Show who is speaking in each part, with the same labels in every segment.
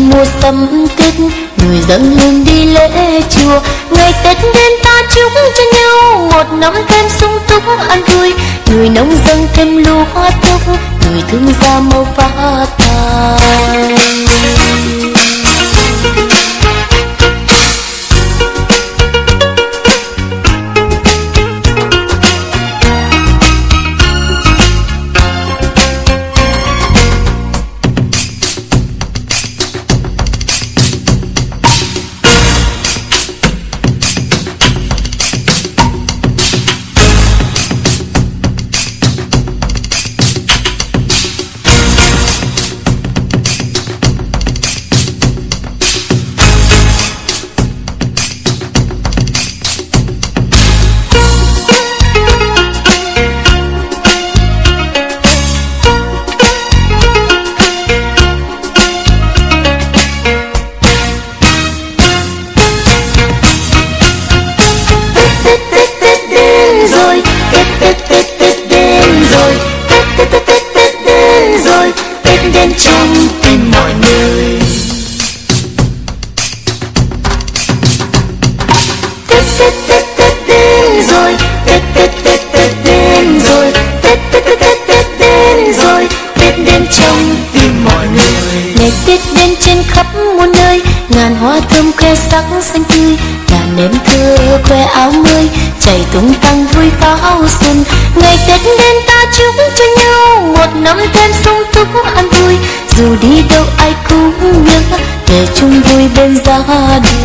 Speaker 1: mua sắm tết, người dân hương đi lễ chùa. Ngày tết đến ta chúc cho nhau một năm thêm sung túc, an vui. Người nông dân thêm lúa thuốc, người thương gia màu phát tài chung vui bên gia đình.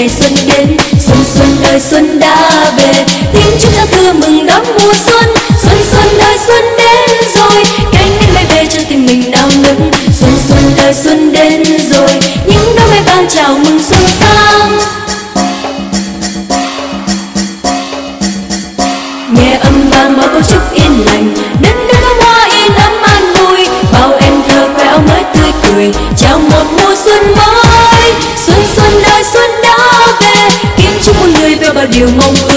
Speaker 2: ngày xuân đến xuân xuân ơi xuân đã về. Tiếng chúc giao you mong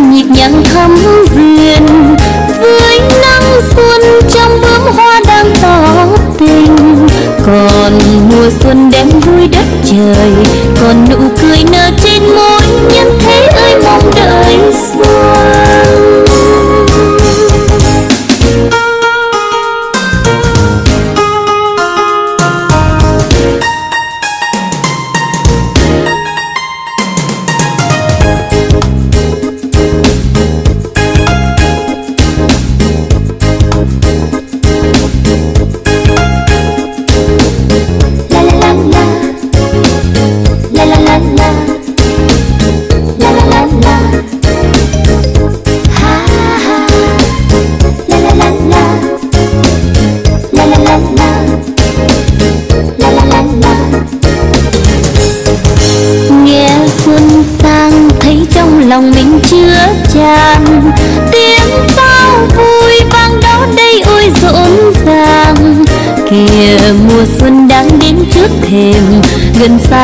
Speaker 1: nhịp nhàng thắm duyên. Dưới nắng xuân trong bướm hoa đang tỏ tình. Còn mùa xuân đem vui đất trời. Còn nụ cười nở trên môi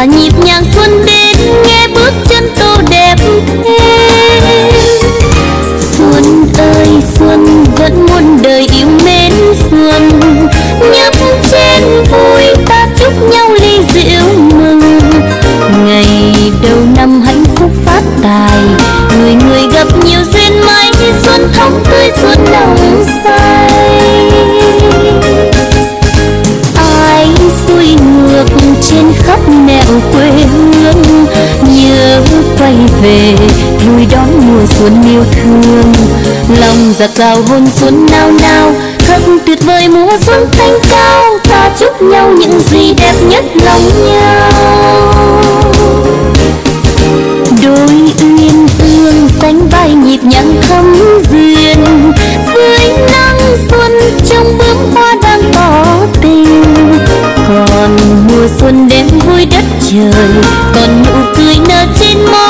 Speaker 1: 你娘坤。về vui đón mùa xuân yêu thương. Lòng giặc cao hôn xuân nao nao thật tuyệt vời mùa xuân thanh cao. Ta chúc nhau những gì đẹp nhất lòng nhau. Đôi uyên ương sánh vai nhịp nhàng thấm duyên. Dưới nắng xuân trong bướm hoa đang tỏ tình. Còn mùa xuân đến vui đất trời, còn nụ cười nở trên môi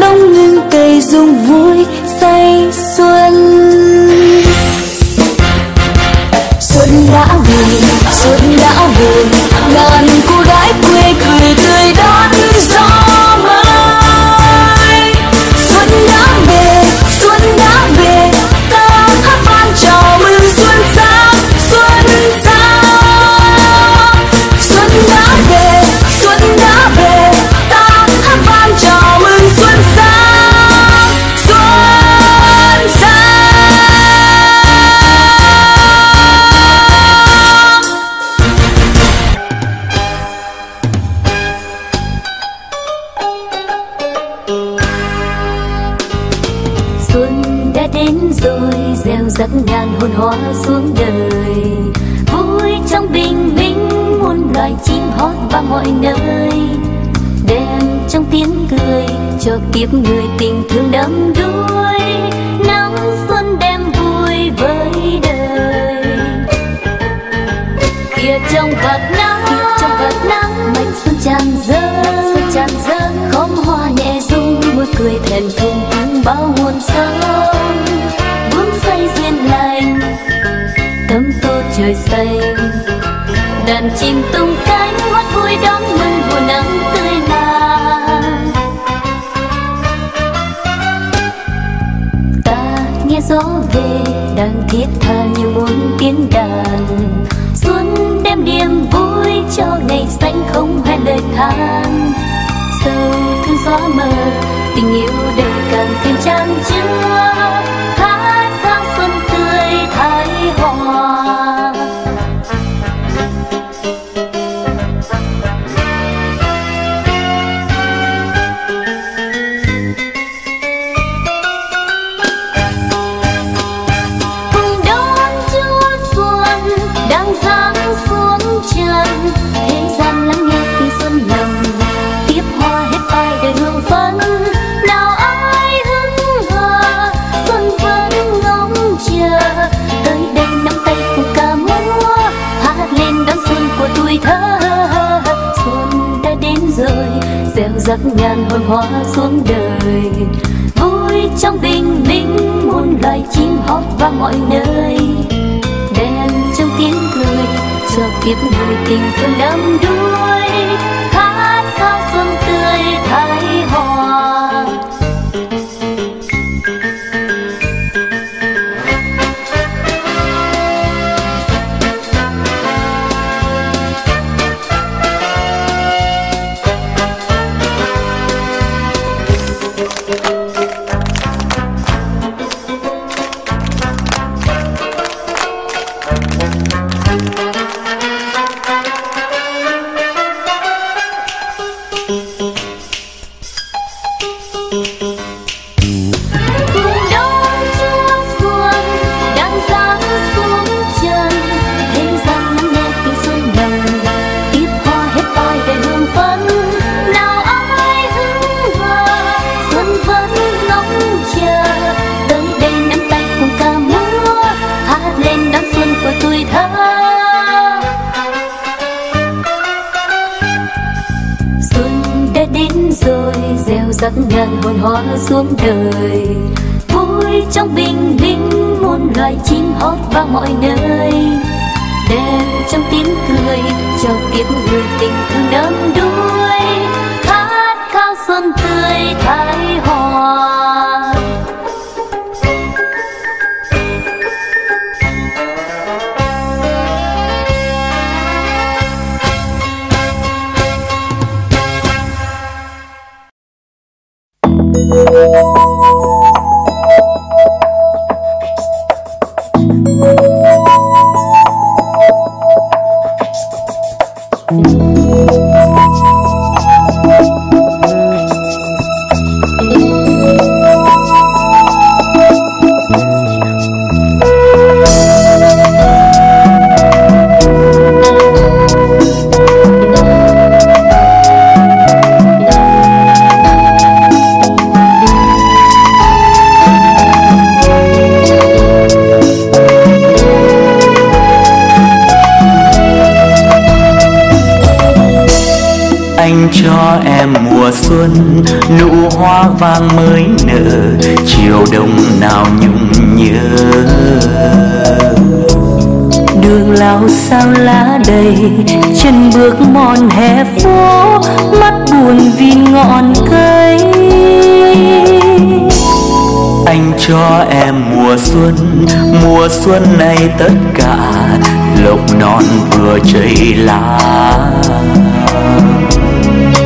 Speaker 2: đông nhưng cây rung
Speaker 3: vũ than. Sâu thương gió mơ tình yêu đời càng thêm chan chứa. Giấc nhàn ngàn hồn hoa xuống đời. Vui trong bình minh muôn loài chim hót vang mọi nơi. Đèn trong tiếng cười, cho kiếp người tình thương đắm đuối. Hoa xuống đời. Vui trong bình minh, muôn loài chim hót vang mọi nơi. Đèn trong tiếng cười, cho kiếp người tình thương đắm đuối. Khát khao xuân tươi thái hòa.
Speaker 4: Vàng mới nở chiều đông nào nhung nhớ.
Speaker 3: Đường lao sao lá đầy chân bước mòn hè phố mắt buồn vì ngọn cây.
Speaker 4: Anh cho em mùa xuân mùa xuân này tất cả lộc non vừa chảy lá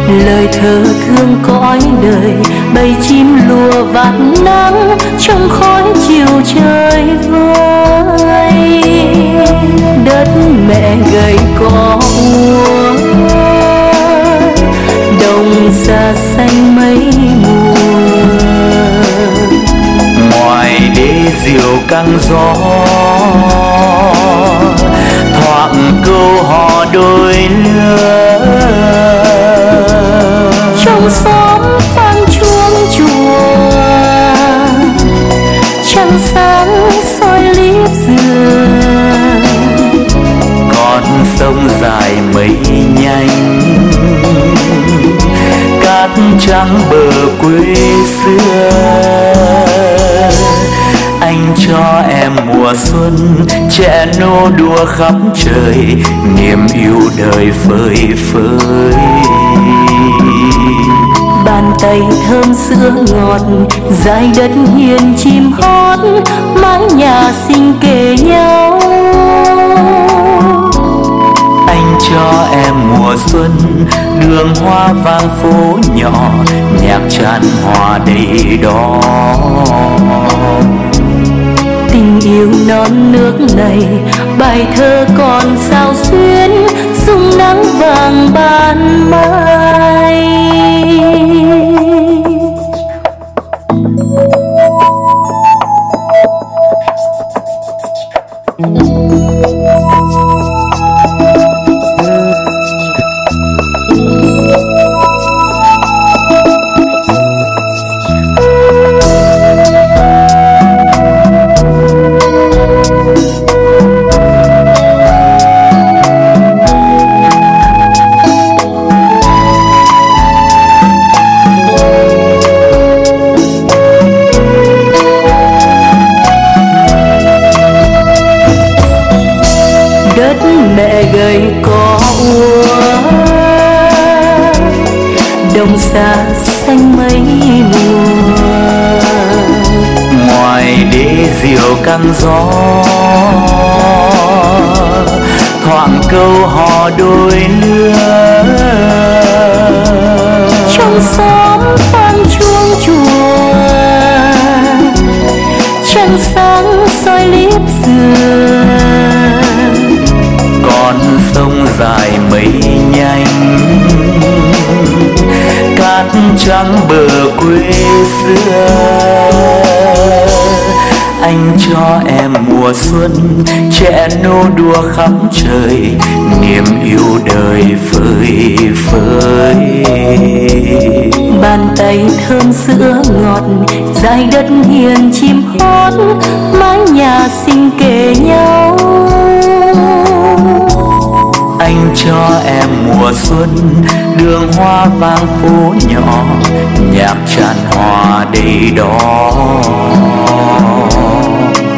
Speaker 3: lời thơ thương cõi đời, bầy chim lùa vạt nắng trong khói chiều trời vơi. Đất mẹ gầy cỏ úa đồng xa xanh mấy mùa.
Speaker 4: Ngoài đê diều căng gió, thoảng câu hò đôi lứa
Speaker 3: trong xóm vang chuông chùa. Trăng sáng soi liếp giường.
Speaker 4: Con sông dài mây nhanh. Cát trắng bờ quê xưa. Anh cho em mùa xuân, trẻ nô đùa khắp trời. Niềm yêu đời phơi phới
Speaker 3: bàn tay thơm sữa ngọt dài đất hiền chim hót mái nhà xinh kề nhau.
Speaker 4: Anh cho em mùa xuân đường hoa vang phố nhỏ nhạc tràn hòa đầy đó.
Speaker 3: Tình yêu non nước này bài thơ còn sao xuyến sung nắng vàng ban mai. đất
Speaker 4: xuân trẻ nô đùa khắp trời niềm yêu đời phơi phới.
Speaker 3: Bàn tay thơm sữa ngọt dài đất hiền chim hót mái nhà xinh kề nhau.
Speaker 4: Anh cho em mùa xuân đường hoa vang phố nhỏ nhạc tràn hòa đầy đó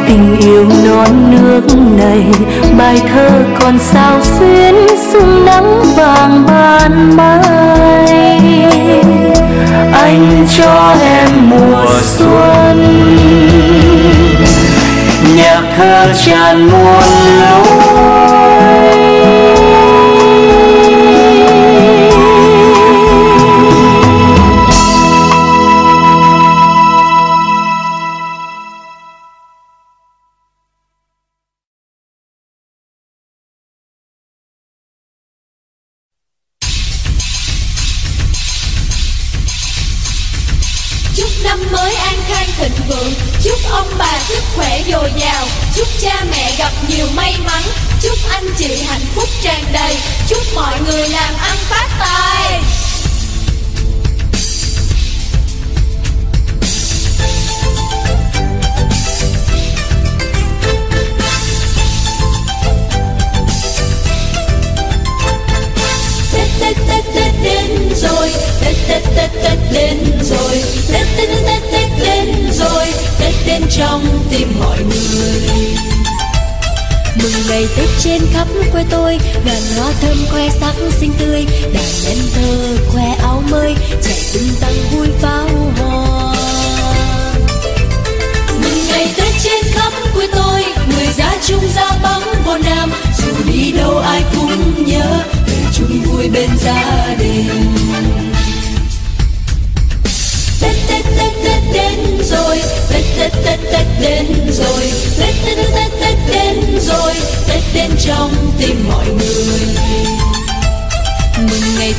Speaker 3: tình yêu non nước này, bài thơ còn sao xuyến sương nắng vàng ban mai.
Speaker 4: Anh cho em mùa xuân, nhạc thơ tràn muôn lối.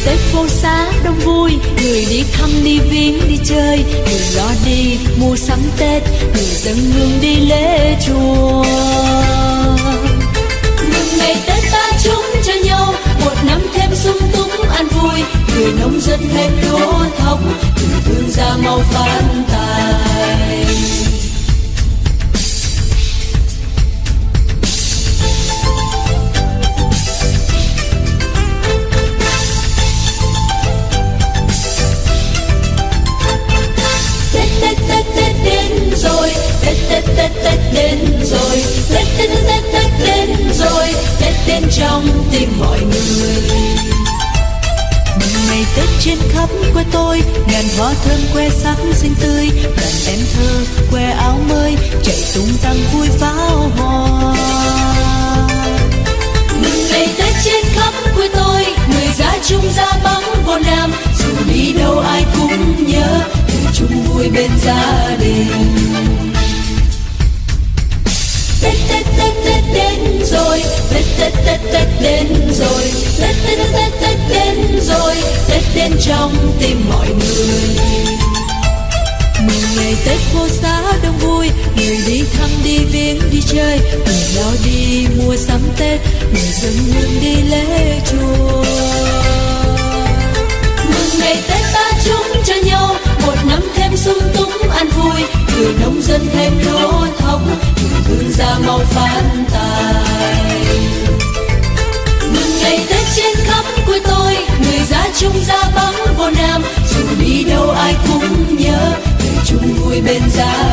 Speaker 2: Tết
Speaker 3: phố xá đông vui. Người đi thăm, đi viếng, đi chơi. Người lo đi mua sắm tết. Người dân hương đi lễ chùa.
Speaker 2: Mừng ngày Tết ta chung cho nhau. Một năm thêm sung túc ăn vui. Người nông dân thêm lúa thóc. Người thương gia mau phát tài Tết đến rồi Tết đến, Tết Tết, đến rồi Tết đến trong tim mọi người. Ngày Tết trên khắp quê tôi ngàn hoa thơm quê sắc xinh tươi đoàn em thơ quê áo mới chạy tung tăng vui pháo hoa. Mừng ngày Tết trên khắp quê tôi người ra chung ra bắc vô nam dù đi đâu ai cũng nhớ cùng chung vui bên gia đình tết tết tết tết đến rồi tết tết tết tết đến rồi tết tết tết tết đến rồi tết đến trong tim mọi người mừng ngày tết phố xá đông vui người đi thăm đi viếng đi chơi người lo đi mua sắm tết người dân hương đi lễ chùa mừng ngày tết ta chung cho nhau, một năm thêm sung túc an vui người nông dân thêm lỗ thống người thương gia mau phát tài. Mừng ngày tết trên khắp quê tôi, người ra chung ra bắn vô nam. Dù đi đâu ai cũng nhớ về chung vui bên gia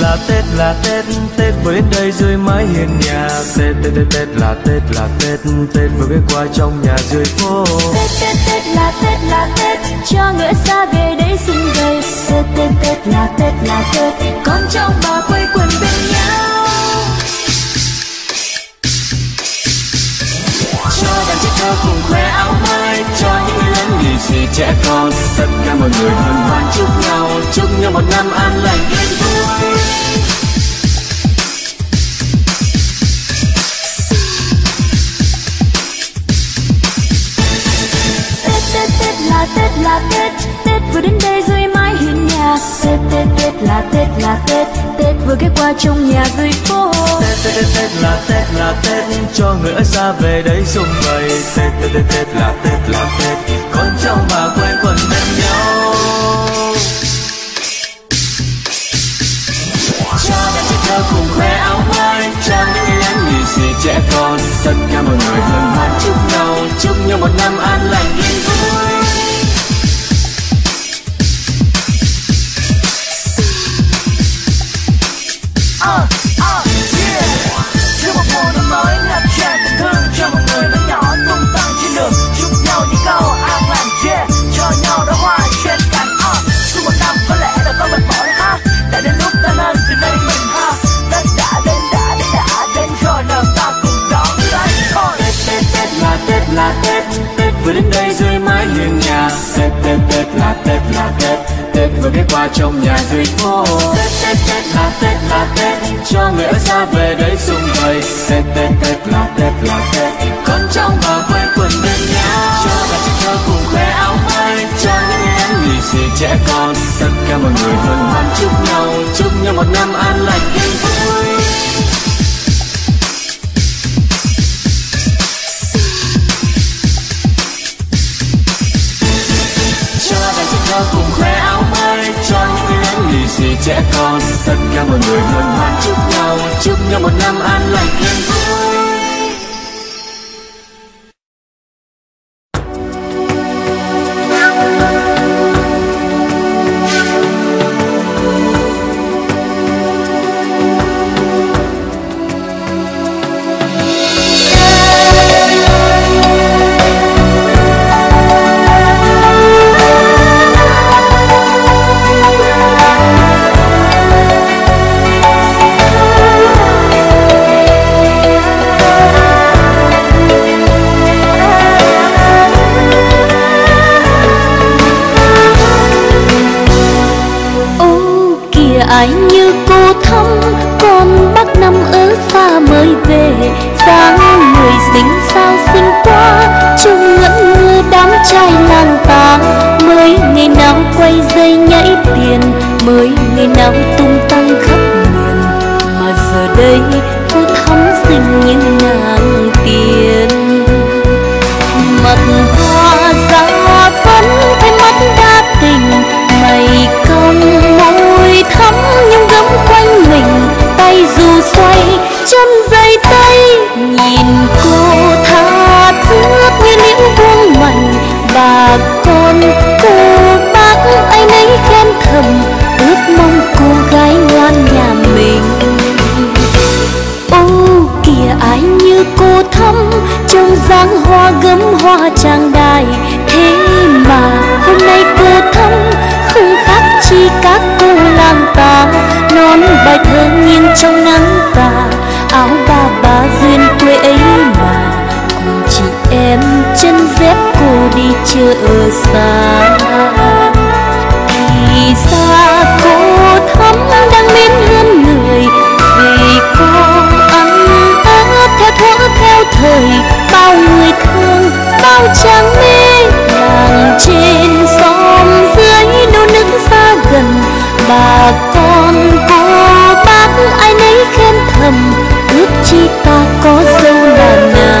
Speaker 5: là tết là tết tết vừa đến đây dưới mái hiên nhà. Tết tết tết tết là tết là tết tết vừa ghé qua trong nhà dưới phố.
Speaker 2: Tết tết tết là tết là tết, cho người xa về đây xung vầy tết tết tết là tết là tết, con trong bà quây quần bên nhau.
Speaker 5: Cho đàn trẻ thơ cùng khoe áo mới cho những người trẻ con. Tất cả mọi người hân hoan chúc nhau chúc nhau một năm an lành yên vui.
Speaker 2: Tết tết tết là tết là tết tết vừa đến đây dưới mái hiên nhà tết tết tết là tết là tết tết vừa ghé qua trong nhà dưới phố
Speaker 5: tết tết tết tết là tết là tết cho người ở xa về đây xung vầy tết tết tết tết là tết là tết con cháu mà quay quần bên nhau. Cho đến chiếc thơ cùng khoe áo mai cho những người lớn lì xì trẻ con. Tất cả mọi người hân hoan chúc nhau chúc nhau một năm an lành yên trong nhà dưới phố tết tết tết là tết là tết cho người ở xa về đây xung vầy. Tết tết tết là tết là tết. Con trong và quây quần bên nhau. Cho cả trẻ thơ cùng khoe áo mới cho những em lì xì trẻ con. Tất cả mọi người hân hoan chúc nhau. Chúc nhau một năm an lành yên vui trẻ con tất cả mọi người hân hoan chúc nhau. Chúc nhau một năm an lành yên vui.
Speaker 2: Hoa trang đài. Thế mà hôm nay cô thắm không khác chi các cô làng ta non bài thơ nghiêng trong nắng tà, áo ba ba duyên quê ấy mà. Cùng chị em chân dép cô đi chợ ở xa. Sao bao mê làng trên xóm dưới
Speaker 6: nô nức xa gần. Bà con cô bác ai nấy khen thầm, ước chi ta có dâu là nàng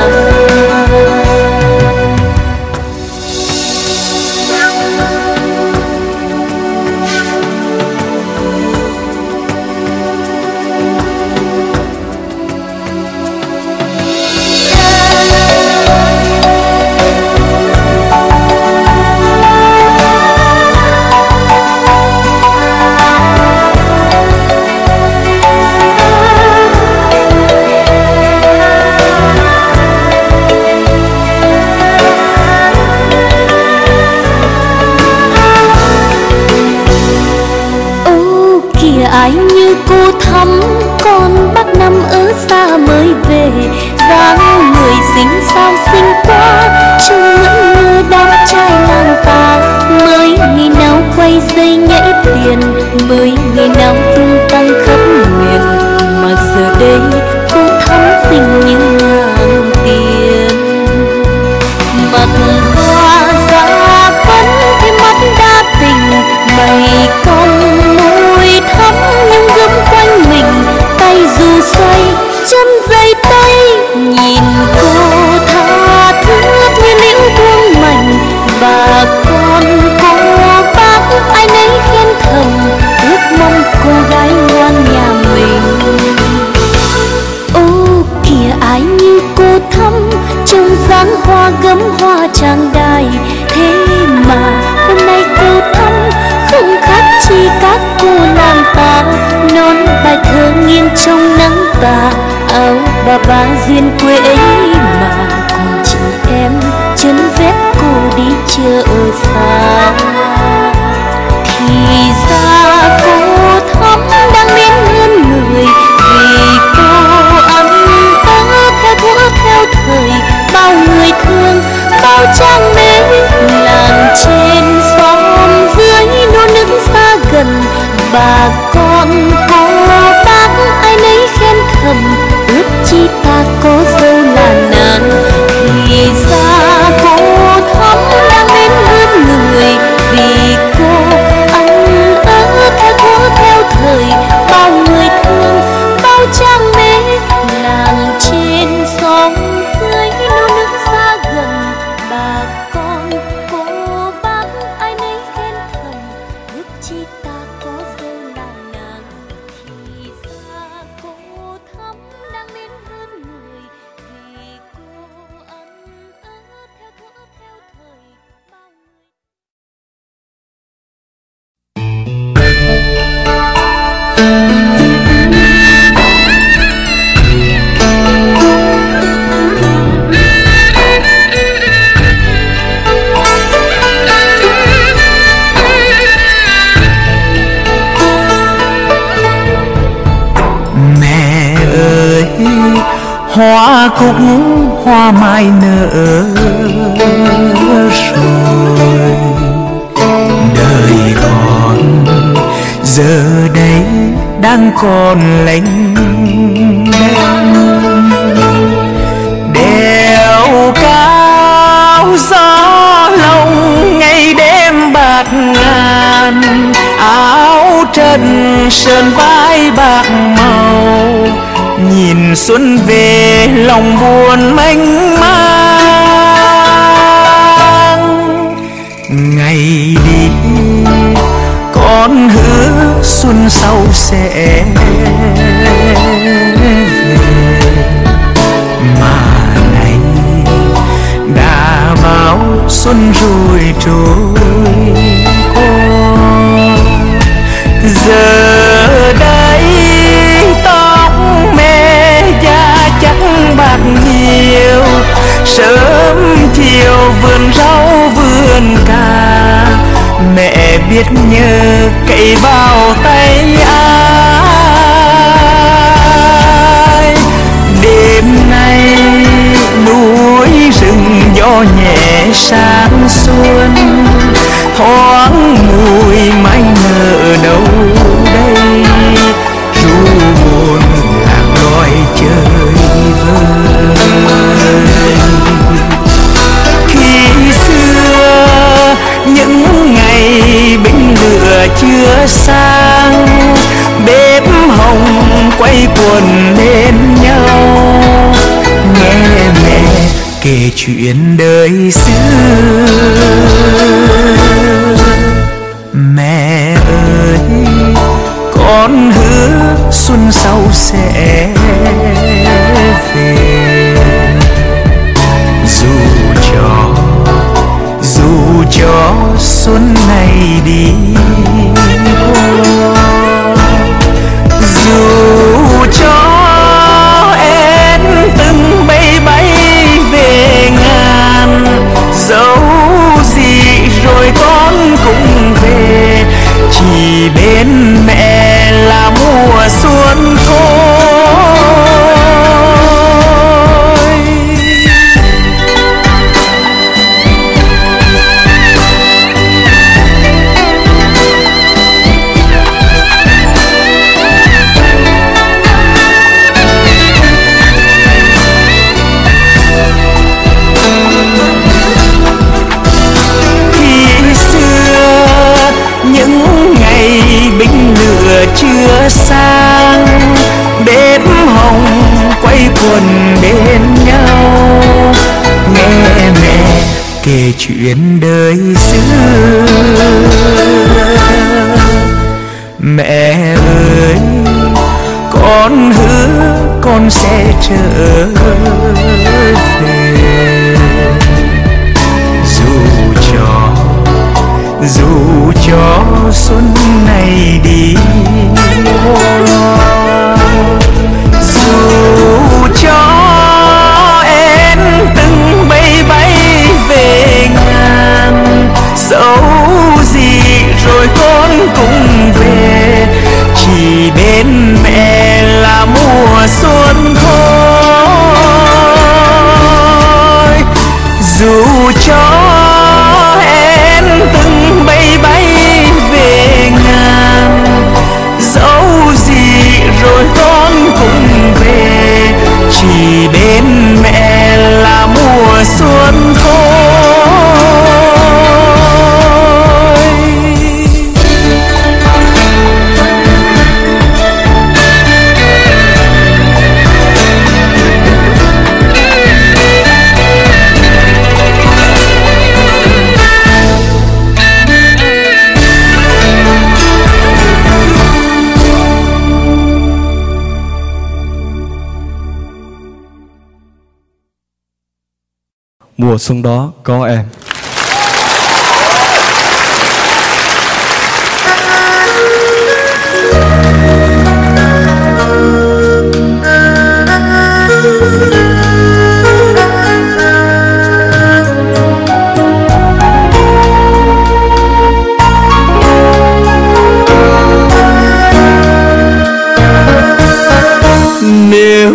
Speaker 3: giờ đây, tóc mẹ da trắng bạc nhiều. Sớm chiều vườn rau vườn cà, mẹ biết nhớ cậy vào tay ai. Đêm nay núi rừng gió nhẹ sáng xuân, thoáng mùi manh nở đâu chưa sang, bếp hồng quay cuồng bên nhau. Nghe mẹ kể chuyện đời xưa. Mẹ ơi, con hứa xuân sau sẽ về. Dù cho dù cho xuân này đi
Speaker 7: chuyện đời xưa. Mẹ ơi, con hứa con sẽ trở về. Dù cho dù cho xuân này đi. Con cũng về. Chỉ bên mẹ là mùa xuân. Mùa xuân
Speaker 8: đó có em.
Speaker 7: Nếu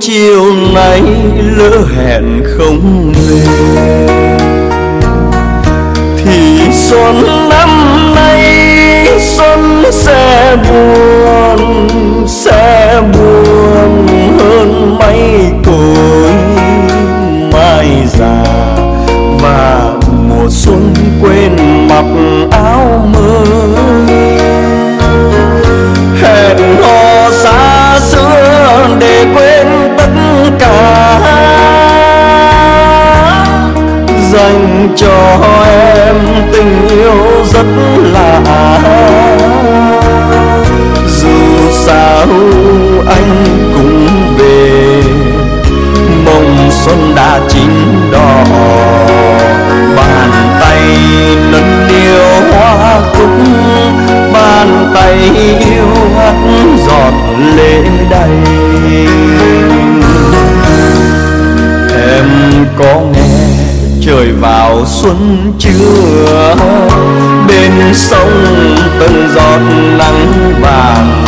Speaker 7: chiều nay lỡ hẹn không về. Thì xuân năm nay, xuân sẽ buồn sẽ buồn hơn mấy tuổi. Mai già và mùa xuân quên mặc áo mới hẹn hò xa xưa để quên tất cả dành cho em tình yêu rất lạ dù sao anh cũng về mộng xuân đã chín đỏ, bàn tay nâng niu hoa cúc, bàn tay yêu hát giọt lệ đầy em có nghe trời vào xuân chưa? Bên sông từng giọt nắng vàng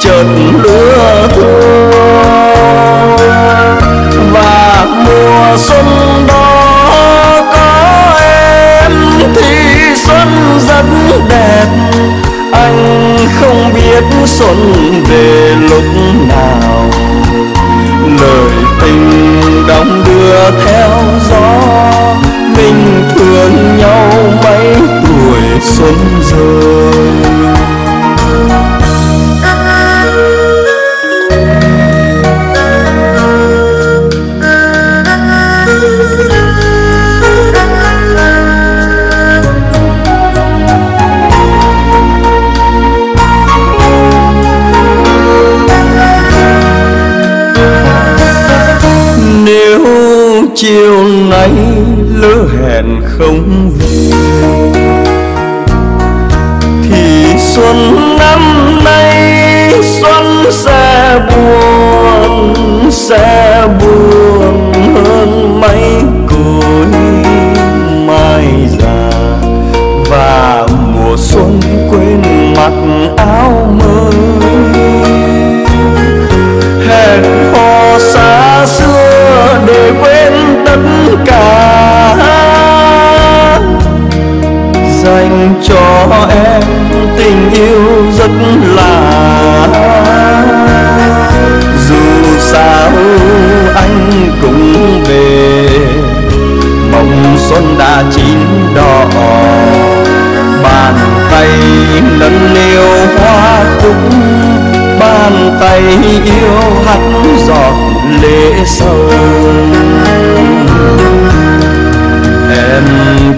Speaker 7: chợt lứa thương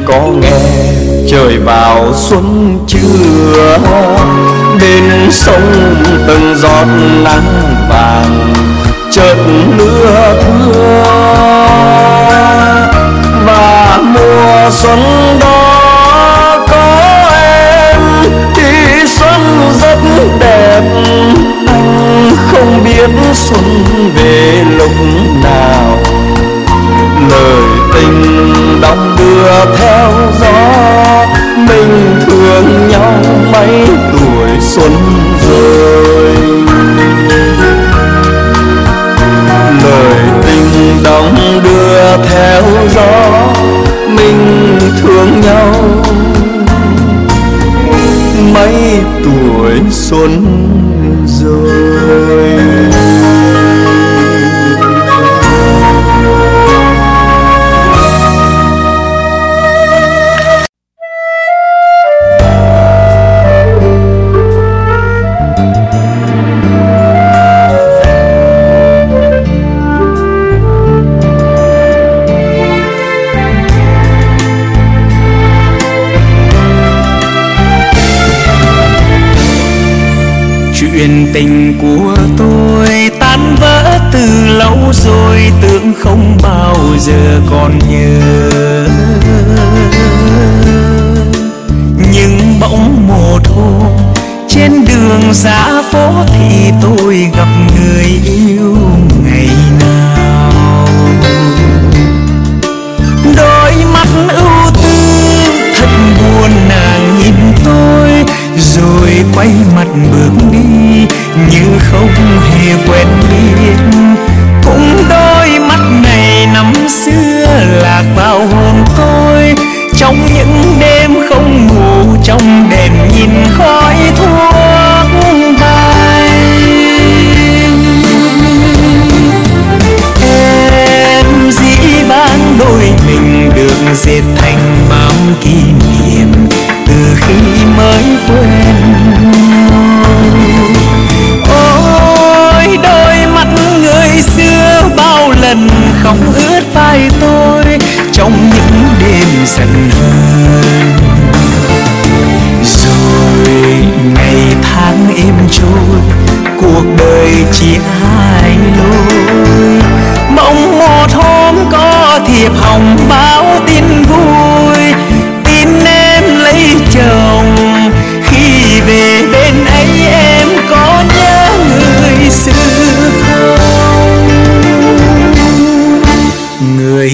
Speaker 7: có nghe trời vào xuân chưa? Bên sông từng giọt nắng vàng chợt lưa thưa. Và mùa xuân đó có em, thì xuân rất đẹp. Anh không biết xuân về lúc nào. Lời tình đong đưa theo gió. Mình thương nhau mấy tuổi xuân rồi lời tình đong đưa theo gió. Mình thương nhau mấy tuổi xuân rồi
Speaker 3: giờ còn nhớ. Nhưng bỗng một hôm, trên đường xa phố thì tôi gặp người yêu ngày nào. Đôi mắt ưu tư, thật buồn nàng nhìn tôi, rồi quay mặt bước đi, như không hề quen biết xưa lạc vào hồn tôi. Trong những đêm không ngủ, trong đèn nhìn khói thuốc bay. Em dĩ vãng đôi mình được dệt vai tôi trong những đêm giận hờn. Rồi ngày tháng êm trôi, cuộc đời chỉ ai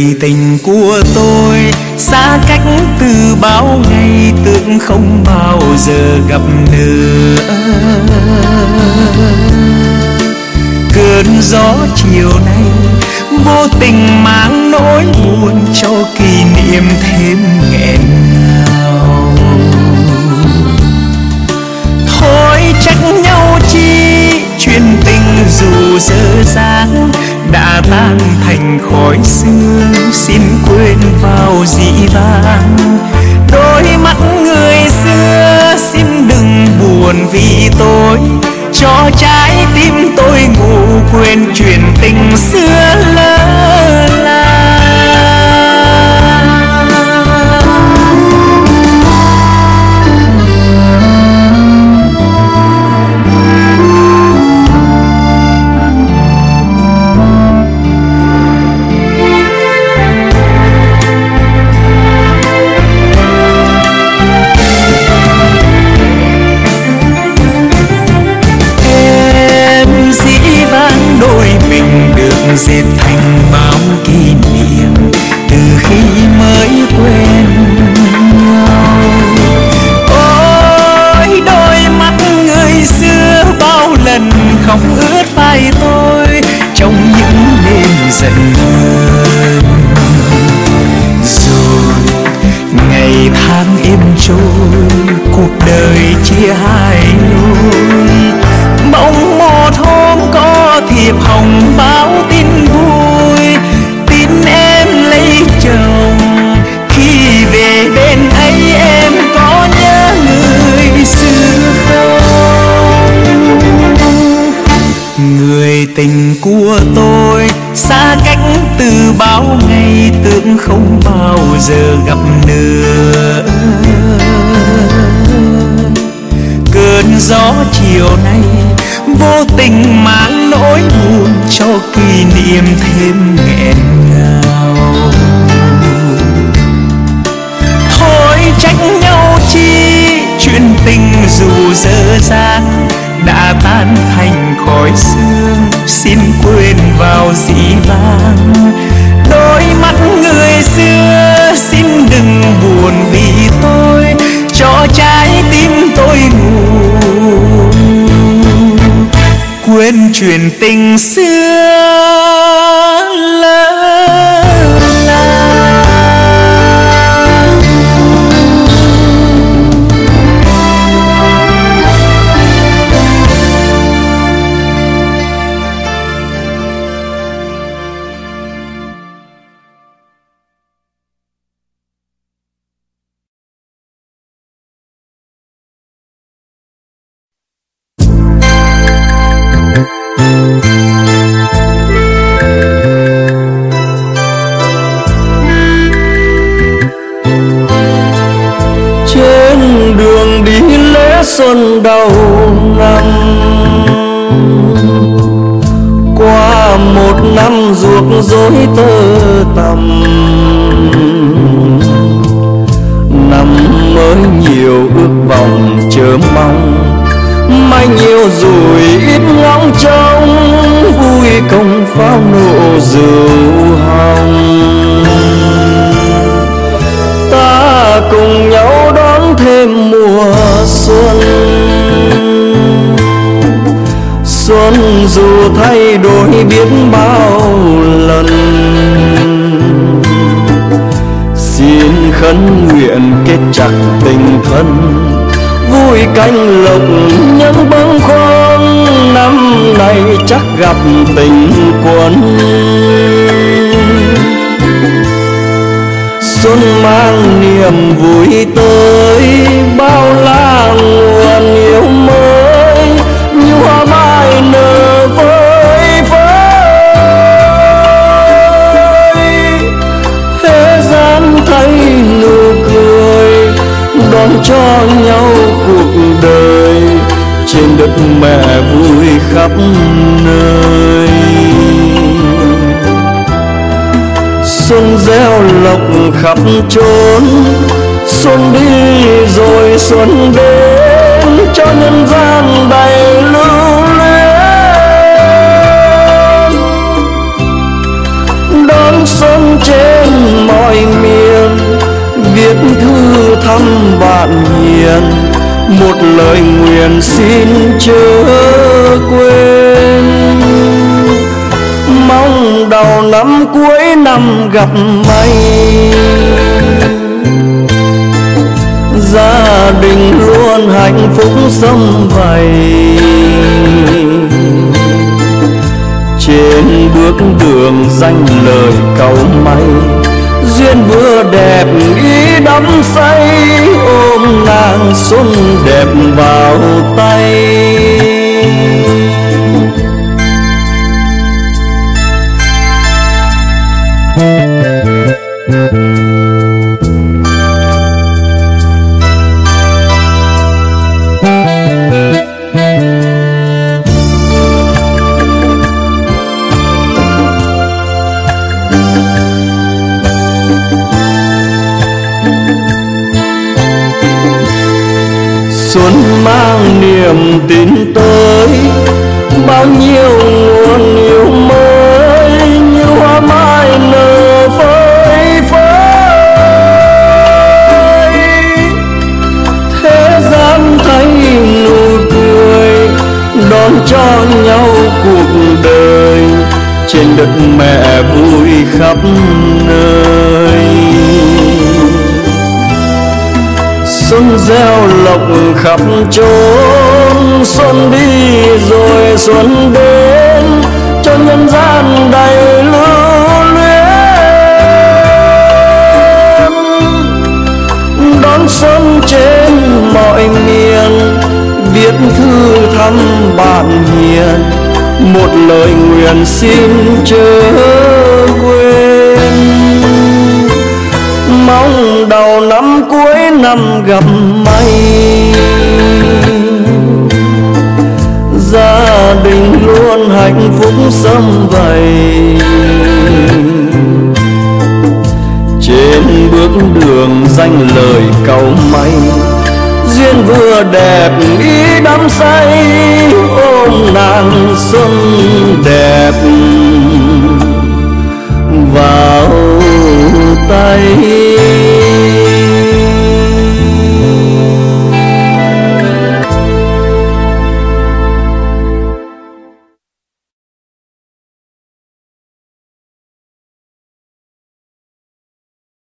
Speaker 3: người tình của tôi, xa cách từ bao ngày tưởng không bao giờ gặp nữa. Cơn gió chiều nay, vô tình mang nỗi buồn cho kỷ niệm thêm nghẹn ngào. Thôi trách nhau chi, chuyện tình dù dở dang đã tan thành khói sương xin quên vào dĩ vãng đôi mắt người xưa gặp nữa. Cơn gió chiều nay vô tình mang nỗi buồn cho kỷ niệm thêm nghẹn ngào. Thôi trách nhau chi, chuyện tình dù dở dang đã tan thành khói sương xin quên vào dĩ vang. Buồn vì tôi cho trái tim tôi ngủ quên chuyện tình xưa
Speaker 7: tình quân xuân mang niềm vui tới, bao la nguồn yêu mới, như hoa mai nở vơi vơi. Thế gian thấy nụ cười đón cho nhau mẹ vui khắp nơi. Xuân gieo lộc khắp chốn xuân đi rồi xuân đến, cho nhân gian đầy lưu luyến đón xuân trên mọi miền, viết thư thăm bạn hiền một lời nguyện xin chớ quên. Mong đầu năm cuối năm gặp may. Gia đình luôn hạnh phúc sum vầy. Trên bước đường danh lời cầu may duyên vừa đẹp ý đắm say ôm nàng xuân đẹp vào tay. Xuân mang niềm tin tới. Bao nhiêu nguồn yêu mới, như hoa mai nở phơi. Phới thế gian thấy nụ cười đón cho nhau cuộc đời. Trên đất mẹ vui khắp nơi. Xuân gieo lộc khắp chốn. Xuân đi rồi xuân đến, cho nhân gian đầy lưu luyến. Đón xuân trên mọi miền, viết thư thăm bạn hiền. Một lời nguyện xin chớ quên. Mong đầu năm cuối năm gặp may. Gia đình luôn hạnh phúc sum vầy. Trên bước đường danh lời cầu may, duyên vừa đẹp ý đắm say, ôm nàng xuân đẹp. Vào tay